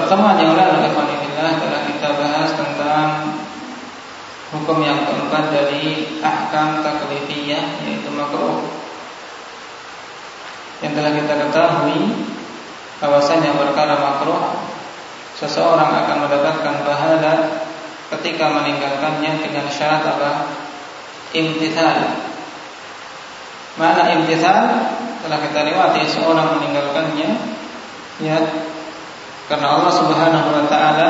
Pertemuan yang lalu Alhamdulillah telah kita bahas tentang Hukum yang keempat dari Ahkam taklifiyah Yaitu makruh Yang telah kita ketahui bahwasanya perkara makruh Seseorang akan mendapatkan pahala Ketika meninggalkannya dengan syarat apa? Imtithal Mana imtithal? Telah kita lewati seorang meninggalkannya Ya karena Allah Subhanahu wa taala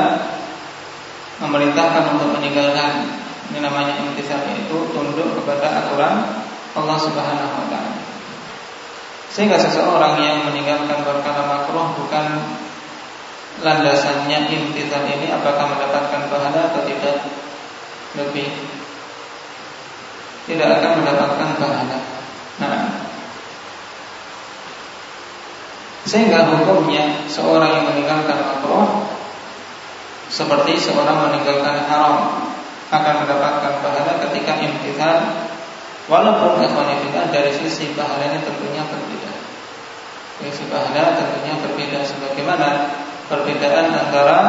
memerintahkan untuk meninggalkan ini namanya imtisal itu tunduk kepada aturan Allah Subhanahu wa taala. Sehingga seseorang yang meninggalkan perkara makruh bukan landasannya imtisal ini apakah mendapatkan pahala atau tidak lebih tidak akan mendapatkan pahala. Nah, sehingga hukumnya seorang yang meninggalkan makruh seperti seorang meninggalkan haram akan mendapatkan pahala ketika imtithal walaupun ikhwanifillah dari sisi pahalanya tentunya berbeda. Dari sisi pahala tentunya berbeda sebagaimana perbedaan antara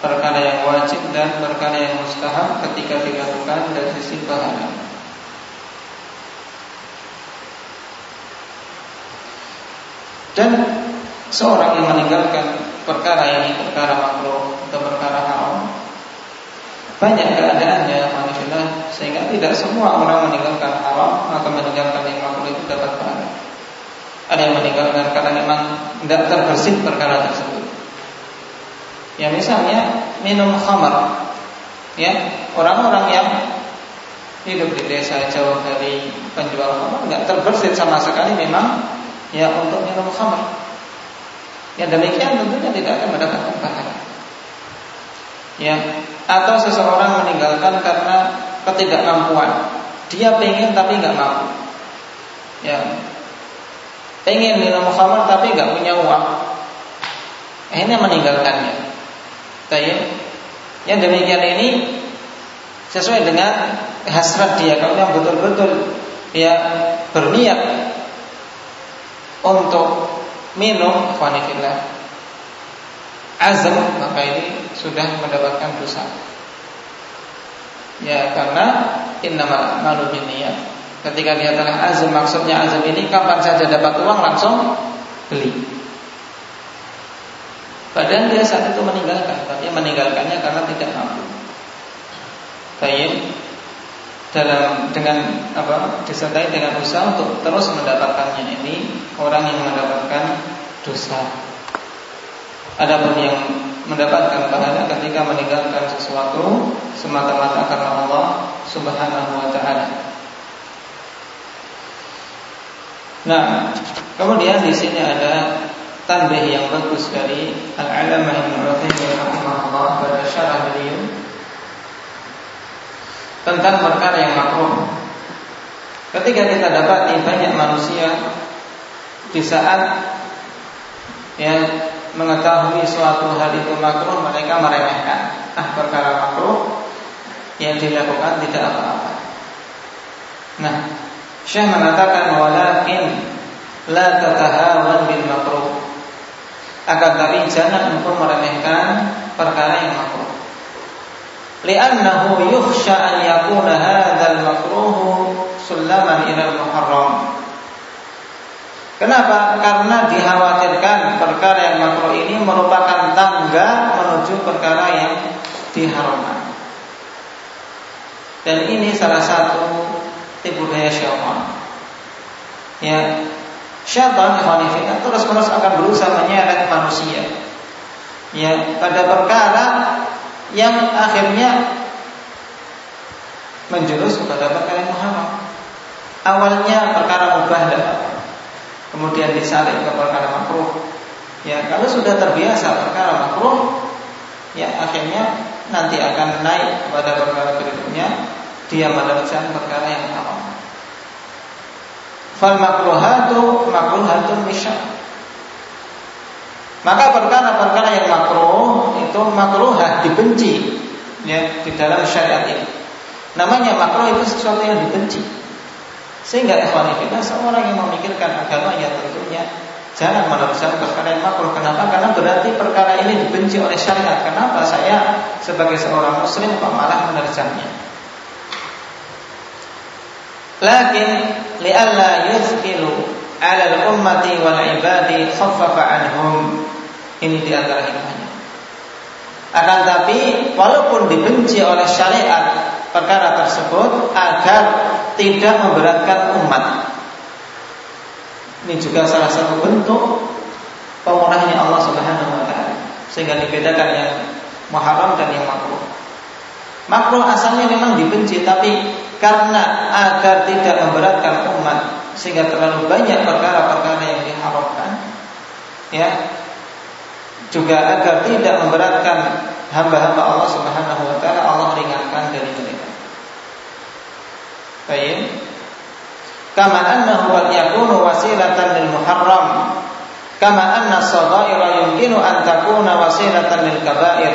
perkara yang wajib dan perkara yang mustahab ketika dilakukan dari sisi pahala. Dan seorang yang meninggalkan perkara ini, perkara makruh atau perkara haram, banyak keadaannya manusia sehingga tidak semua orang meninggalkan haram atau meninggalkan yang makruh itu dapat pahala. Ada yang meninggalkan karena memang tidak terbersih perkara tersebut. Ya misalnya minum khamar, ya orang-orang yang hidup di desa jauh dari penjual khamar nggak terbersih sama sekali memang ya untuk minum khamr. Yang demikian tentunya tidak akan mendapatkan pahala. Ya, atau seseorang meninggalkan karena ketidakmampuan. Dia pengen tapi nggak mampu. Ya, pengen minum khamr tapi nggak punya uang. Akhirnya meninggalkannya. Tayyib. Yang demikian ini sesuai dengan hasrat dia kalau yang betul-betul ya berniat untuk minum fanifillah azam maka ini sudah mendapatkan dosa. Ya karena innama malu niat ketika dia telah azam maksudnya azam ini kapan saja dapat uang langsung beli. Padahal dia saat itu meninggalkan tapi meninggalkannya karena tidak mampu. Tayyib dalam dengan apa disertai dengan usaha untuk terus mendapatkannya ini orang yang mendapatkan dosa. Adapun yang mendapatkan pahala ketika meninggalkan sesuatu semata-mata karena Allah Subhanahu wa taala. Nah, kemudian di sini ada tanbih yang bagus dari Al-Alamah Ibnu Utsaimin rahimahullah pada syarah beliau tentang perkara yang makruh. Ketika kita dapati banyak manusia di saat yang mengetahui suatu hal itu makruh, mereka meremehkan. Ah, perkara makruh yang dilakukan tidak apa-apa. Nah, Syekh mengatakan walakin la tatahawan bil makruh. Akan tapi jangan engkau meremehkan perkara yang makruh li'annahu yukhsha an yakuna hadzal makruh sulaman ila muharram Kenapa? Karena dikhawatirkan perkara yang makruh ini merupakan tangga menuju perkara yang diharamkan. Dan ini salah satu tipu daya syaitan. Ya, syaitan khonifina terus-menerus akan berusaha menyeret manusia. Ya, pada perkara yang akhirnya menjurus kepada perkara yang haram. Awalnya perkara mubah dan kemudian disalib ke perkara makruh. Ya, kalau sudah terbiasa perkara makruh, ya akhirnya nanti akan naik pada perkara berikutnya dia meneruskan perkara yang haram. Fal makruhatu makruhatun misyak. Maka perkara-perkara yang makruh itu makruhah dibenci ya di dalam syariat ini. Namanya makruh itu sesuatu yang dibenci. Sehingga ikhwan fillah seorang yang memikirkan agama ya tentunya jangan meneruskan perkara yang makruh. Kenapa? Karena berarti perkara ini dibenci oleh syariat. Kenapa saya sebagai seorang muslim kok malah meneruskannya? Lakin li'alla yuthqilu 'ala al-ummati wal 'ibadi khaffafa 'anhum. Ini di antara hikmahnya. Akan tapi walaupun dibenci oleh syariat perkara tersebut agar tidak memberatkan umat. Ini juga salah satu bentuk pemurahnya Allah Subhanahu wa taala. Sehingga dibedakan yang muharram dan yang makruh. Makruh asalnya memang dibenci tapi karena agar tidak memberatkan umat sehingga terlalu banyak perkara-perkara yang diharamkan ya juga agar tidak memberatkan hamba-hamba Allah Subhanahu wa taala Allah ringankan dari mereka. Baik. Kama annahu qad yakunu wasilatan lil muharram kama anna as-saghaira yumkinu an takuna wasilatan lil kaba'ir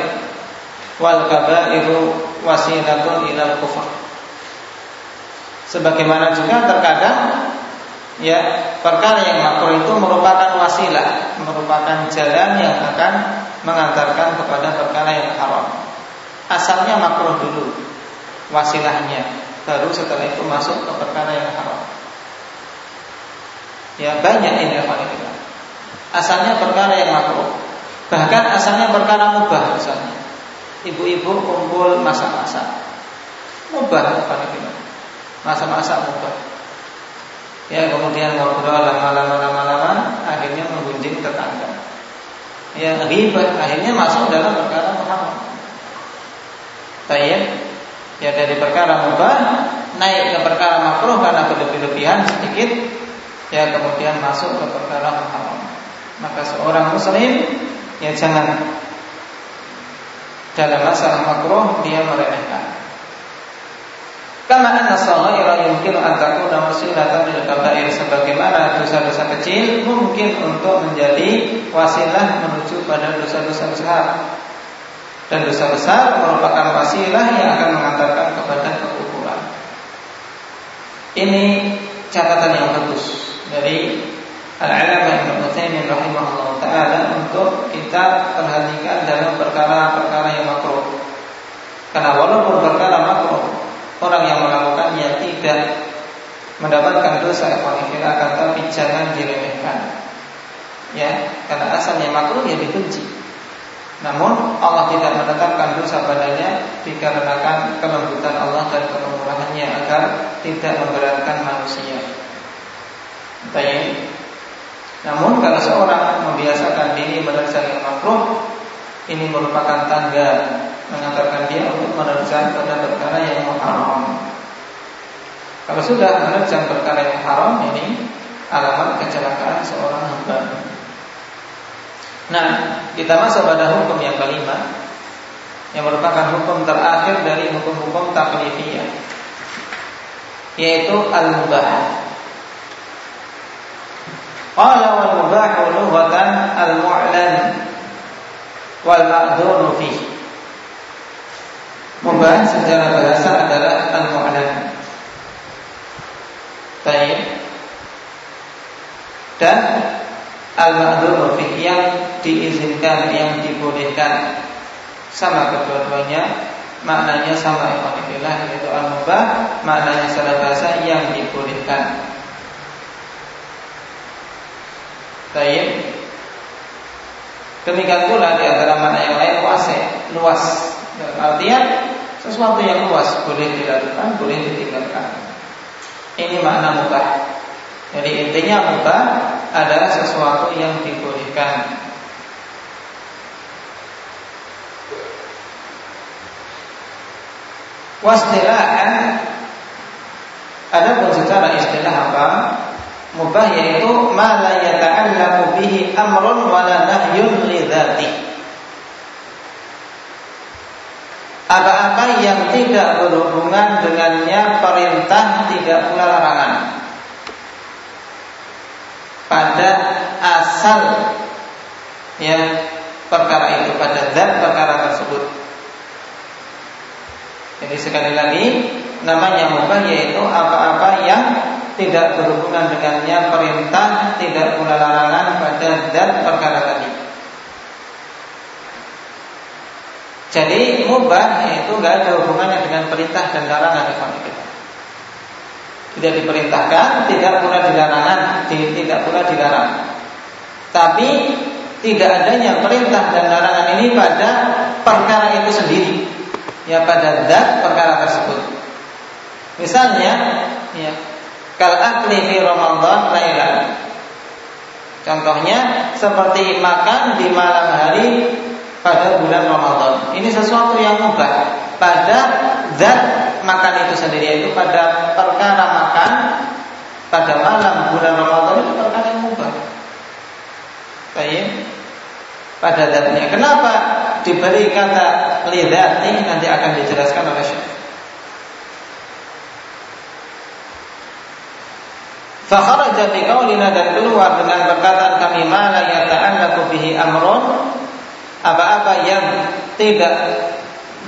wal kaba'iru wasilatun ila kufr. Sebagaimana juga terkadang ya perkara yang makruh itu merupakan wasilah, merupakan jalan yang akan mengantarkan kepada perkara yang haram. Asalnya makruh dulu, wasilahnya, baru setelah itu masuk ke perkara yang haram. Ya banyak ini kita. Asalnya perkara yang makruh, bahkan asalnya perkara mubah misalnya. Ibu-ibu kumpul masak-masak, mubah apa kita. Masak-masak mubah. Ya kemudian ngobrol lama-lama lama-lama akhirnya menggunjing tetangga ya ribet akhirnya masuk dalam perkara haram. Tayyib ya dari perkara mubah naik ke perkara makruh karena berlebih-lebihan sedikit ya kemudian masuk ke perkara haram. Maka seorang muslim ya jangan dalam masalah makruh dia meremehkan. Kama anna saghaira yumkinu an takuna wasilatan lil kaba'ir sebagaimana dosa-dosa kecil mungkin untuk menjadi wasilah menuju pada dosa-dosa besar. Dan dosa besar merupakan wasilah yang akan mengantarkan kepada kekufuran. Ini catatan yang bagus dari Al-Alama Ibn Utsaimin rahimahullah taala untuk kita perhatikan dalam perkara-perkara yang makruh. Karena walaupun perkara makruh orang yang melakukannya tidak mendapatkan dosa ikhwanifillah akan tapi jangan diremehkan ya karena asalnya makruh ya dibenci namun Allah tidak menetapkan dosa padanya dikarenakan kelembutan Allah dan kemurahannya agar tidak memberatkan manusia Baik. Namun kalau seorang membiasakan diri menerjang yang makruh ini merupakan tanda mengantarkan dia untuk menerjang pada perkara yang haram. Kalau sudah menerjang perkara yang haram ini alamat kecelakaan seorang hamba. Nah, kita masuk pada hukum yang kelima yang merupakan hukum terakhir dari hukum-hukum taklifiyah yaitu al-mubah. Qala wal mubah lughatan al-mu'lan wal ma'dhunu fihi Mubah secara bahasa adalah al-mu'lan. Baik. Dan al-ma'dzur yang diizinkan, yang dibolehkan sama kedua-duanya maknanya sama ikhwanillah yaitu al-mubah maknanya secara bahasa yang dibolehkan. Baik. Demikian pula di antara makna yang lain luas, luas. Dalam artian sesuatu yang luas boleh dilakukan, boleh ditinggalkan. Ini makna mubah. Jadi intinya mubah adalah sesuatu yang dibolehkan. Wastilahan ada pun secara istilah apa? Mubah yaitu ma la yata'allaqu bihi amrun wala nahyun li Apa-apa yang tidak berhubungan dengannya perintah tidak pula larangan. Pada asal ya perkara itu pada zat perkara tersebut. Jadi sekali lagi namanya mubah yaitu apa-apa yang tidak berhubungan dengannya perintah, tidak pula larangan pada zat perkara tadi. Jadi mubah itu nggak ada hubungannya dengan perintah dan larangan kita. Tidak diperintahkan, tidak pula dilarangan, tidak pula dilarang. Tapi tidak adanya perintah dan larangan ini pada perkara itu sendiri, ya pada zat perkara tersebut. Misalnya, ya, Kal akli fi Ramadan lailan. Contohnya seperti makan di malam hari pada bulan Ramadan. Ini sesuatu yang mubah pada zat makan itu sendiri yaitu pada perkara makan pada malam bulan Ramadan itu perkara yang mubah. Baik. Pada zatnya. Kenapa diberi kata lidati nanti akan dijelaskan oleh Syekh. Fakharaja biqaulina dan keluar dengan perkataan kami mala yata'allaqu bihi amrun apa-apa yang tidak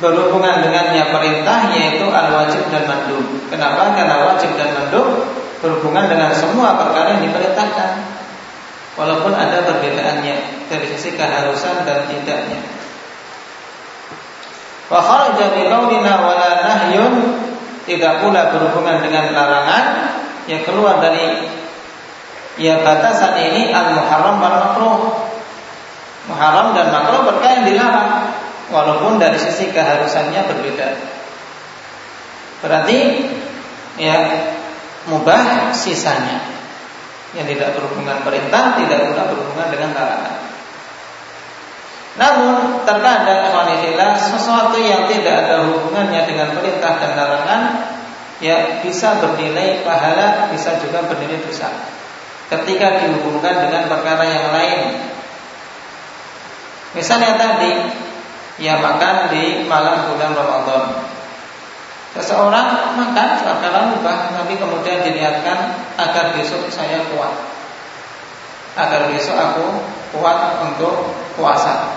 berhubungan dengannya perintah yaitu al-wajib dan mandub. Kenapa? Karena wajib dan mandub berhubungan dengan semua perkara yang diperintahkan. Walaupun ada perbedaannya dari sisi keharusan dan tidaknya. Wa kharaja biqaulina wala nahyun tidak pula berhubungan dengan larangan yang keluar dari ya batasan ini al muharram wal makruh. Muharram dan makruh perkara yang dilarang walaupun dari sisi keharusannya berbeda. Berarti ya mubah sisanya yang tidak berhubungan perintah, tidak pula berhubungan dengan larangan. Namun terkadang sesuatu yang tidak ada hubungannya dengan perintah dan larangan ya bisa bernilai pahala, bisa juga bernilai dosa. Ketika dihubungkan dengan perkara yang lain. Misalnya tadi, ya makan di malam bulan Ramadan. Seseorang makan perkara mubah, tapi kemudian diniatkan agar besok saya kuat. Agar besok aku kuat untuk puasa.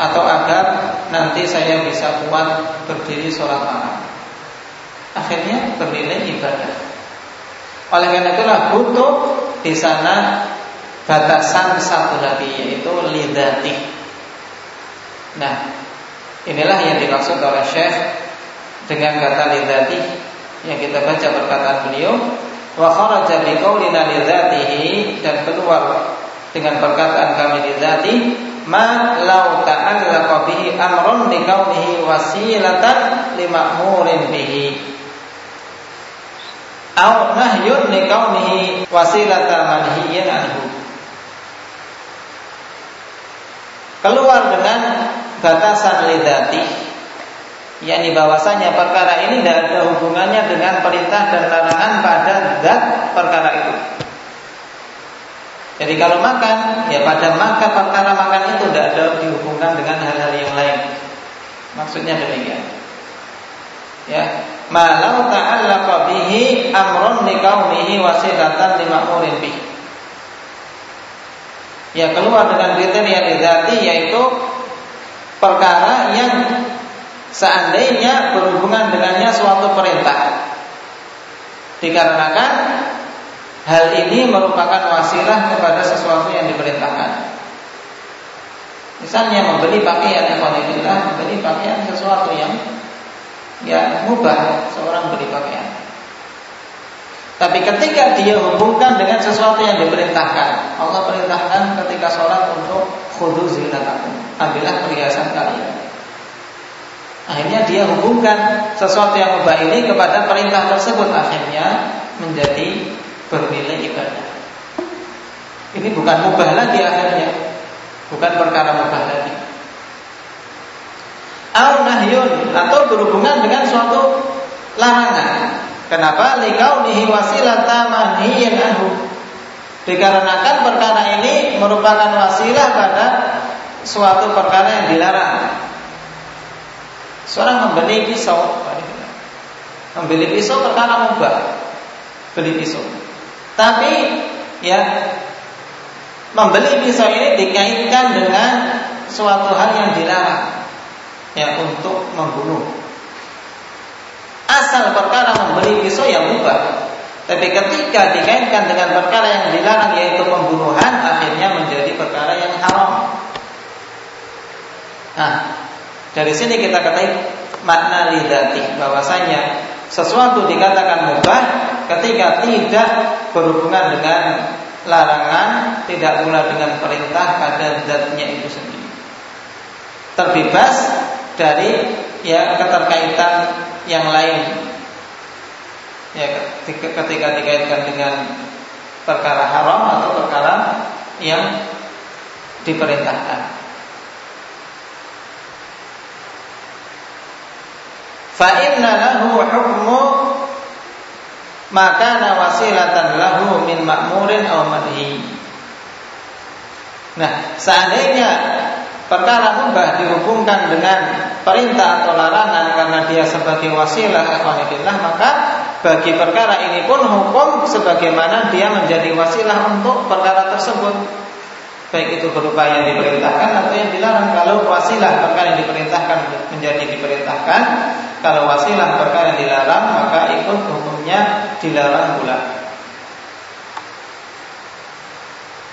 Atau agar nanti saya bisa kuat berdiri sholat malam akhirnya bernilai ibadah. Oleh karena itulah butuh di sana batasan satu lagi yaitu lidati. Nah, inilah yang dimaksud oleh Syekh dengan kata lidati yang kita baca perkataan beliau wa kharaja bi qaulina dan keluar dengan perkataan kami lidati ma lau ta'allaqa bihi amrun li kaunihi wasilatan lima'murin bihi au nahyun li kaunihi wasilata manhiyan anhu. Keluar dengan batasan lidati yakni bahwasanya perkara ini tidak ada hubungannya dengan perintah dan larangan pada zat perkara itu. Jadi kalau makan, ya pada makan perkara makan itu tidak ada dihubungkan dengan hal-hal yang lain. Maksudnya demikian. Ya, malau ta'allaqa bihi amrun liqaumihi wasilatan lima'murin bih. Ya keluar dengan kriteria lidati yaitu perkara yang seandainya berhubungan dengannya suatu perintah. Dikarenakan hal ini merupakan wasilah kepada sesuatu yang diperintahkan. Misalnya membeli pakaian, membeli pakaian sesuatu yang ya mubah seorang beli pakaian. Tapi ketika dia hubungkan dengan sesuatu yang diperintahkan, Allah perintahkan ketika sholat untuk khudu zinatakum, ambillah perhiasan kalian. Akhirnya dia hubungkan sesuatu yang mubah ini kepada perintah tersebut, akhirnya menjadi bernilai ibadah. Ini bukan mubah lagi akhirnya, bukan perkara mubah lagi au nahyun atau berhubungan dengan suatu larangan. Kenapa? Likaunihi wasilata manhiyin anhu. Dikarenakan perkara ini merupakan wasilah pada suatu perkara yang dilarang. Seorang membeli pisau, membeli pisau perkara mubah, beli pisau. Tapi ya membeli pisau ini dikaitkan dengan suatu hal yang dilarang, ya untuk membunuh asal perkara membeli pisau yang mubah. Tapi ketika dikaitkan dengan perkara yang dilarang yaitu pembunuhan, akhirnya menjadi perkara yang haram. Nah, dari sini kita ketahui makna lidati bahwasanya sesuatu dikatakan mubah ketika tidak berhubungan dengan larangan, tidak pula dengan perintah pada zatnya itu sendiri. Terbebas dari ya keterkaitan yang lain ya ketika, ketika dikaitkan dengan perkara haram atau perkara yang diperintahkan. Fa inna lahu hukmu maka wasilatan lahu min ma'murin aw madhi. Nah, seandainya perkara mubah dihubungkan dengan perintah atau larangan karena dia sebagai wasilah ikhwanillah maka bagi perkara ini pun hukum sebagaimana dia menjadi wasilah untuk perkara tersebut. Baik itu berupa yang diperintahkan atau yang dilarang. Kalau wasilah perkara yang diperintahkan menjadi diperintahkan. Kalau wasilah perkara yang dilarang maka ikut hukumnya dilarang pula.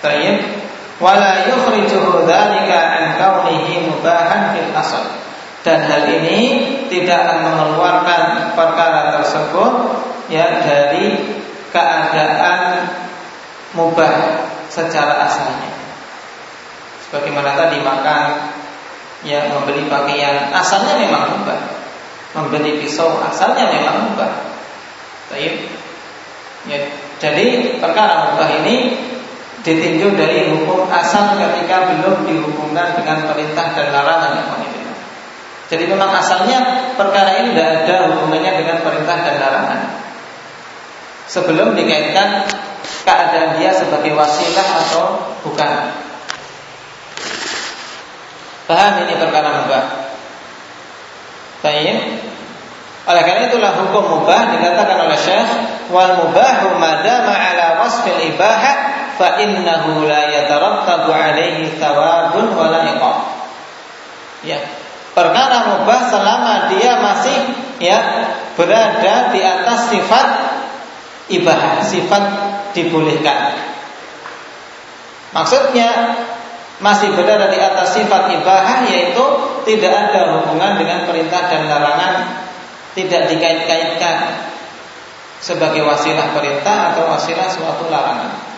Tayyib wala yukhrijuhu dzalika an kaunihi mubahan fil dan hal ini tidak mengeluarkan perkara tersebut ya dari keadaan mubah secara asalnya. Sebagaimana tadi makan ya membeli pakaian asalnya memang mubah. Membeli pisau asalnya memang mubah. Baik. Ya, jadi perkara mubah ini ditinjau dari hukum asal ketika belum dihubungkan dengan perintah dan larangan yang Jadi memang asalnya perkara ini tidak ada hubungannya dengan perintah dan larangan. Sebelum dikaitkan keadaan dia sebagai wasilah atau bukan. Paham ini perkara mubah. Baik. Oleh karena itulah hukum mubah dikatakan oleh Syekh wal mubahu madama ala wasfil ibahah fa innahu la yatarattabu alaihi thawabun wala iqab. Ya. Perkara mubah selama dia masih ya berada di atas sifat ibadah, sifat dibolehkan. Maksudnya masih berada di atas sifat ibadah yaitu tidak ada hubungan dengan perintah dan larangan, tidak dikait-kaitkan sebagai wasilah perintah atau wasilah suatu larangan.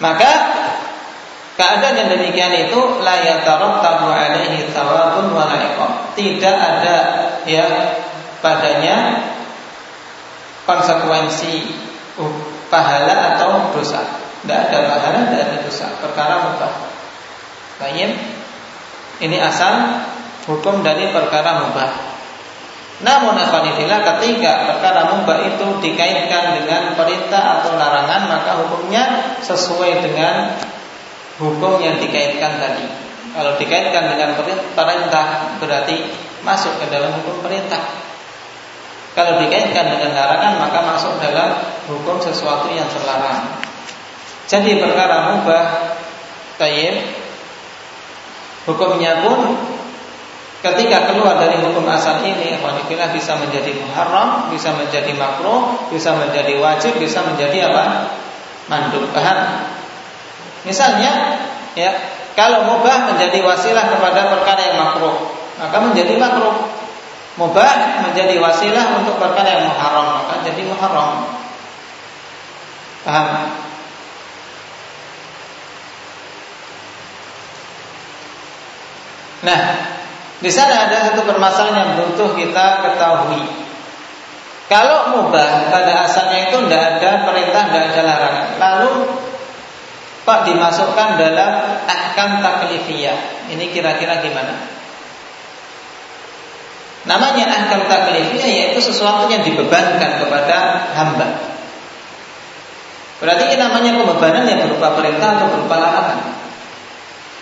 Maka keadaan yang demikian itu la yatarattabu alaihi thawabun wa Tidak ada ya padanya konsekuensi uh, pahala atau dosa. Tidak ada pahala, tidak ada dosa. Perkara mubah. Ini asal hukum dari perkara mubah. Namun akhwanifillah ketika perkara mubah itu dikaitkan dengan perintah atau larangan maka hukumnya sesuai dengan hukum yang dikaitkan tadi. Kalau dikaitkan dengan perintah berarti masuk ke dalam hukum perintah. Kalau dikaitkan dengan larangan maka masuk dalam hukum sesuatu yang terlarang. Jadi perkara mubah tayyib hukumnya pun Ketika keluar dari hukum asal ini, ikhwanillah bisa menjadi muharram, bisa menjadi makruh, bisa menjadi wajib, bisa menjadi apa? Mandub. Paham? Misalnya, ya, kalau mubah menjadi wasilah kepada perkara yang makruh, maka menjadi makruh. Mubah menjadi wasilah untuk perkara yang muharram, maka jadi muharram. Paham? Nah, di sana ada satu permasalahan yang butuh kita ketahui. Kalau mubah pada asalnya itu tidak ada perintah, tidak ada larangan. Lalu Pak dimasukkan dalam ahkam taklifiyah. Ini kira-kira gimana? Namanya ahkam taklifiyah yaitu sesuatu yang dibebankan kepada hamba. Berarti ini namanya pembebanan yang berupa perintah atau berupa larangan.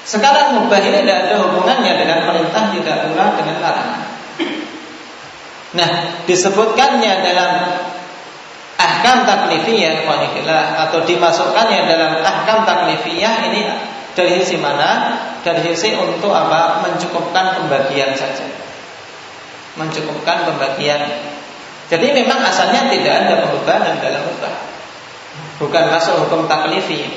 Sekarang mubah ini tidak ada hubungannya dengan perintah, tidak pula dengan larangan. Nah, disebutkannya dalam ahkam taklifiyah atau dimasukkannya dalam ahkam taklifiyah ini dari sisi mana? Dari sisi untuk apa? Mencukupkan pembagian saja mencukupkan pembagian. Jadi memang asalnya tidak ada pembebanan dalam ubah. Bukan masuk hukum taklifi.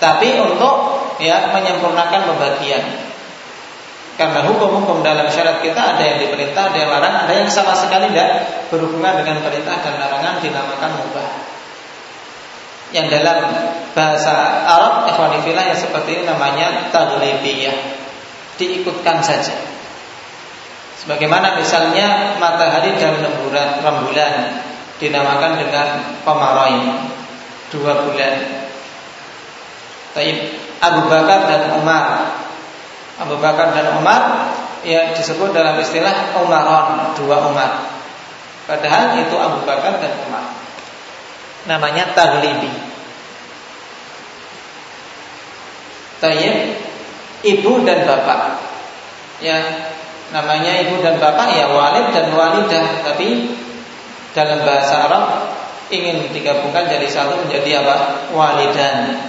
Tapi untuk ya menyempurnakan pembagian. Karena hukum-hukum dalam syarat kita ada yang diperintah, ada yang larang, ada yang sama sekali tidak berhubungan dengan perintah dan larangan dinamakan mubah. Yang dalam bahasa Arab ikhwanifillah yang seperti ini namanya taglibiyah. Diikutkan saja. Bagaimana misalnya matahari dan rembulan, rembulan dinamakan dengan pemarai dua bulan. Taib Abu Bakar dan Umar. Abu Bakar dan Umar ya disebut dalam istilah Umaron dua Umar. Padahal itu Abu Bakar dan Umar. Namanya taglibi. Taib ibu dan bapak. Ya, namanya ibu dan bapak ya walid dan walidah tapi dalam bahasa Arab ingin digabungkan jadi satu menjadi apa walidan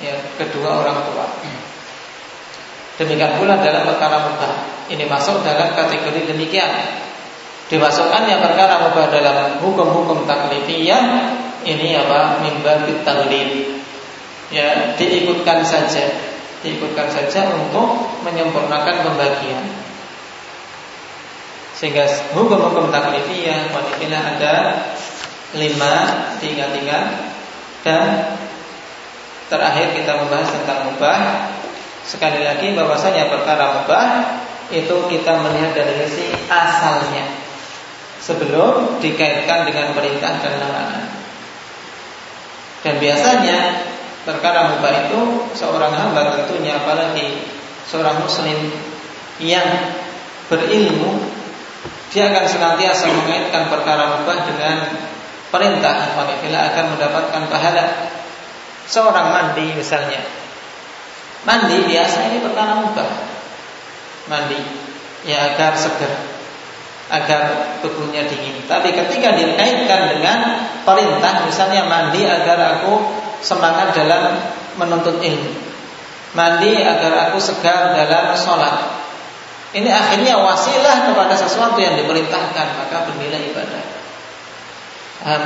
ya kedua orang tua demikian pula dalam perkara mubah. Ini masuk dalam kategori demikian. Dimasukkannya perkara mubah dalam hukum-hukum taklifiyah ini apa? Mimbar taklif ya diikutkan saja. Diikutkan saja untuk menyempurnakan pembagian. Sehingga hukum-hukum taklifiyah wanita ada lima, tiga, tiga. Dan terakhir kita membahas tentang mubah. Sekali lagi bahwasanya perkara mubah itu kita melihat dari sisi asalnya. Sebelum dikaitkan dengan perintah dan larangan. Dan biasanya perkara mubah itu seorang hamba tentunya apalagi seorang muslim yang berilmu dia akan senantiasa mengaitkan perkara mubah dengan perintah. Apabila akan mendapatkan pahala. Seorang mandi misalnya mandi biasa ini perkara mubah mandi ya agar segar agar tubuhnya dingin tapi ketika dikaitkan dengan perintah misalnya mandi agar aku semangat dalam menuntut ilmu. Mandi agar aku segar dalam sholat. Ini akhirnya wasilah kepada sesuatu yang diperintahkan maka bernilai ibadah. Um,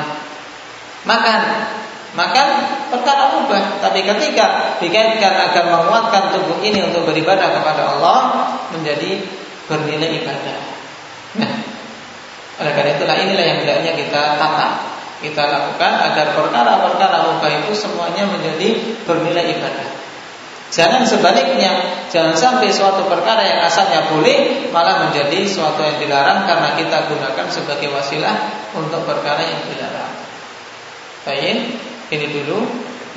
makan, makan perkara mubah, tapi ketika dikaitkan agar menguatkan tubuh ini untuk beribadah kepada Allah menjadi bernilai ibadah. Nah, oleh karena itulah inilah yang hendaknya kita tata kita lakukan agar perkara-perkara mubah itu semuanya menjadi bernilai ibadah. Jangan sebaliknya, jangan sampai suatu perkara yang asalnya boleh malah menjadi suatu yang dilarang karena kita gunakan sebagai wasilah untuk perkara yang dilarang. Baik, ini dulu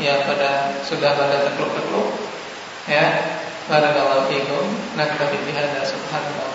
ya pada sudah pada tekluk-tekluk ya. Barakallahu fiikum. Naktabi bihadza subhanallah